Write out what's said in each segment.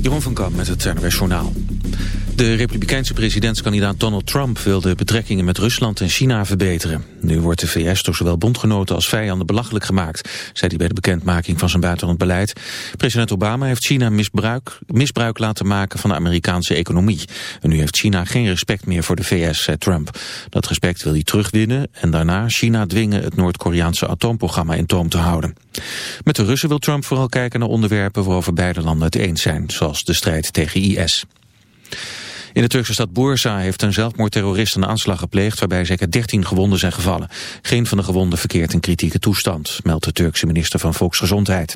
Jeroen van Kamp met het NRS Journaal. De republikeinse presidentskandidaat Donald Trump wil de betrekkingen met Rusland en China verbeteren. Nu wordt de VS door zowel bondgenoten als vijanden belachelijk gemaakt, zei hij bij de bekendmaking van zijn buitenland beleid. President Obama heeft China misbruik, misbruik laten maken van de Amerikaanse economie. En nu heeft China geen respect meer voor de VS, zei Trump. Dat respect wil hij terugwinnen en daarna China dwingen het Noord-Koreaanse atoomprogramma in toom te houden. Met de Russen wil Trump vooral kijken naar onderwerpen waarover beide landen het eens zijn, zoals de strijd tegen IS. In de Turkse stad Bursa heeft een zelfmoordterrorist een aanslag gepleegd waarbij zeker 13 gewonden zijn gevallen. Geen van de gewonden verkeert in kritieke toestand, meldt de Turkse minister van Volksgezondheid.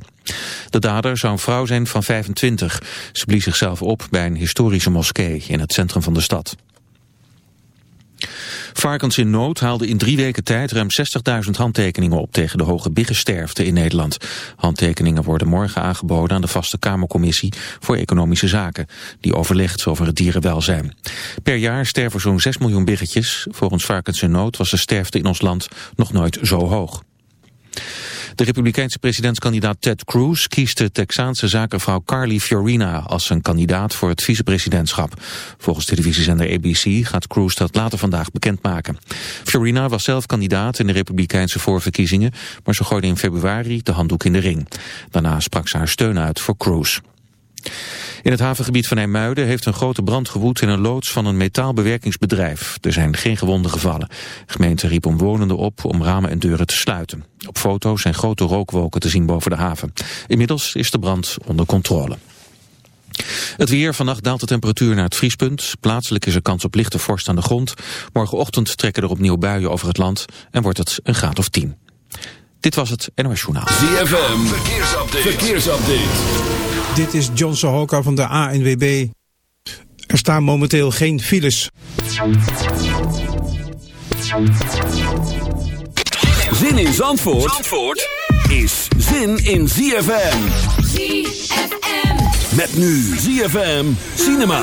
De dader zou een vrouw zijn van 25. Ze blies zichzelf op bij een historische moskee in het centrum van de stad. Varkens in Nood haalden in drie weken tijd ruim 60.000 handtekeningen op tegen de hoge biggensterfte in Nederland. Handtekeningen worden morgen aangeboden aan de vaste Kamercommissie voor Economische Zaken, die overlegt over het dierenwelzijn. Per jaar sterven zo'n 6 miljoen biggetjes. Volgens Varkens in Nood was de sterfte in ons land nog nooit zo hoog. De republikeinse presidentskandidaat Ted Cruz kiest de Texaanse zakenvrouw Carly Fiorina als zijn kandidaat voor het vicepresidentschap. Volgens televisiezender ABC gaat Cruz dat later vandaag bekendmaken. Fiorina was zelf kandidaat in de republikeinse voorverkiezingen, maar ze gooide in februari de handdoek in de ring. Daarna sprak ze haar steun uit voor Cruz. In het havengebied van IJmuiden heeft een grote brand gewoed in een loods van een metaalbewerkingsbedrijf. Er zijn geen gewonden gevallen. De gemeente riep omwonenden op om ramen en deuren te sluiten. Op foto's zijn grote rookwolken te zien boven de haven. Inmiddels is de brand onder controle. Het weer, vannacht daalt de temperatuur naar het vriespunt. Plaatselijk is er kans op lichte vorst aan de grond. Morgenochtend trekken er opnieuw buien over het land en wordt het een graad of 10. Dit was het NOS Journaal. ZFM, verkeersupdate. verkeersupdate. Dit is John Sohoka van de ANWB. Er staan momenteel geen files. Zin in Zandvoort, Zandvoort is zin in ZFM. ZFM. Met nu ZFM Cinema.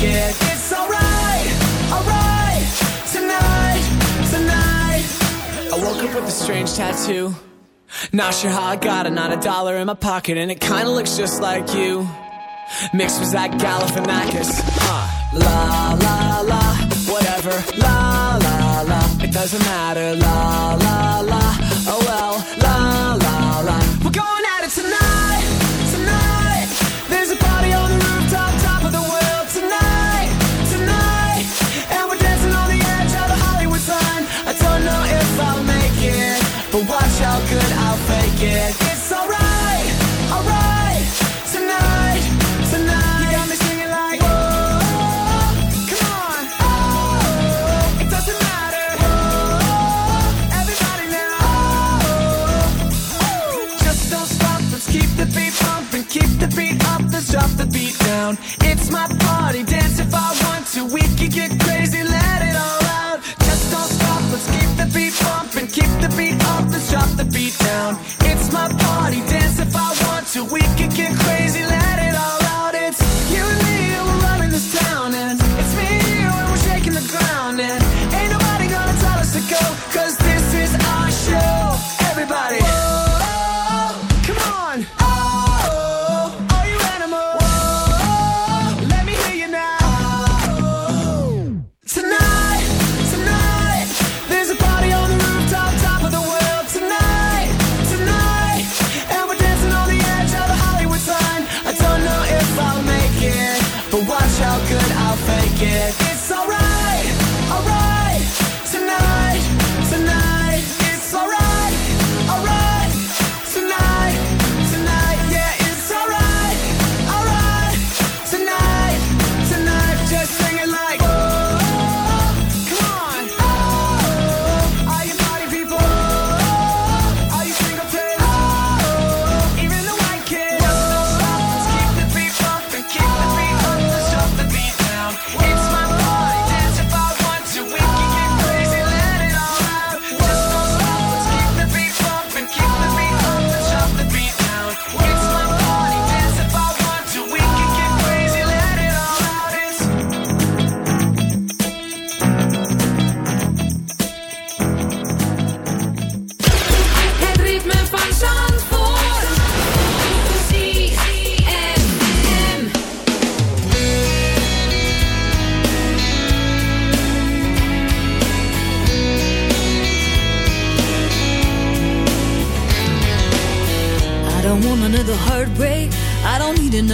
It's alright, alright. Tonight, tonight. I woke up with a strange tattoo. Not sure how I got it, not a dollar in my pocket, and it kinda looks just like you. Mixed with that Galifianakis. Uh, la la la, whatever. La la la, it doesn't matter. La la la, oh well. La la la, we're going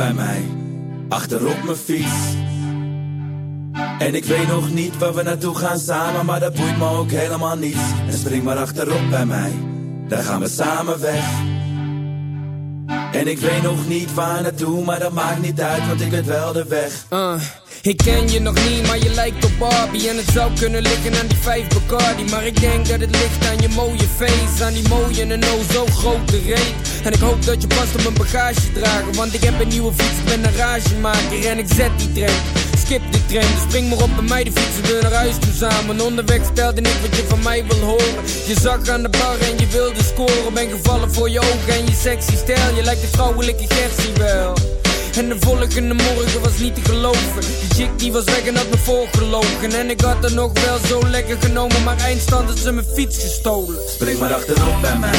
bij mij, achterop mijn fiets. En ik weet nog niet waar we naartoe gaan samen, maar dat boeit me ook helemaal niet. En spring maar achterop bij mij, daar gaan we samen weg. En ik weet nog niet waar naartoe, maar dat maakt niet uit, want ik weet wel de weg. Uh, ik ken je nog niet, maar je lijkt op Barbie En het zou kunnen liggen aan die vijf Bacardi Maar ik denk dat het ligt aan je mooie face Aan die mooie en oh zo grote reet En ik hoop dat je past op mijn bagage dragen Want ik heb een nieuwe fiets, ik ben een ragemaker En ik zet die trein, skip de trein Dus spring maar op bij mij, de fietsen naar huis toe samen. Onderweg stelde ik wat je van mij wil horen. Je zag aan de bar en je wilde scoren Ben gevallen voor je ogen en je sexy stijl. Je lijkt de vrouwelijke Gertie wel. En de volgende morgen was niet te geloven. Die chick die was weg en had me voorgelogen. En ik had er nog wel zo lekker genomen Maar eindstand had ze mijn fiets gestolen. Spring maar achterop bij mij,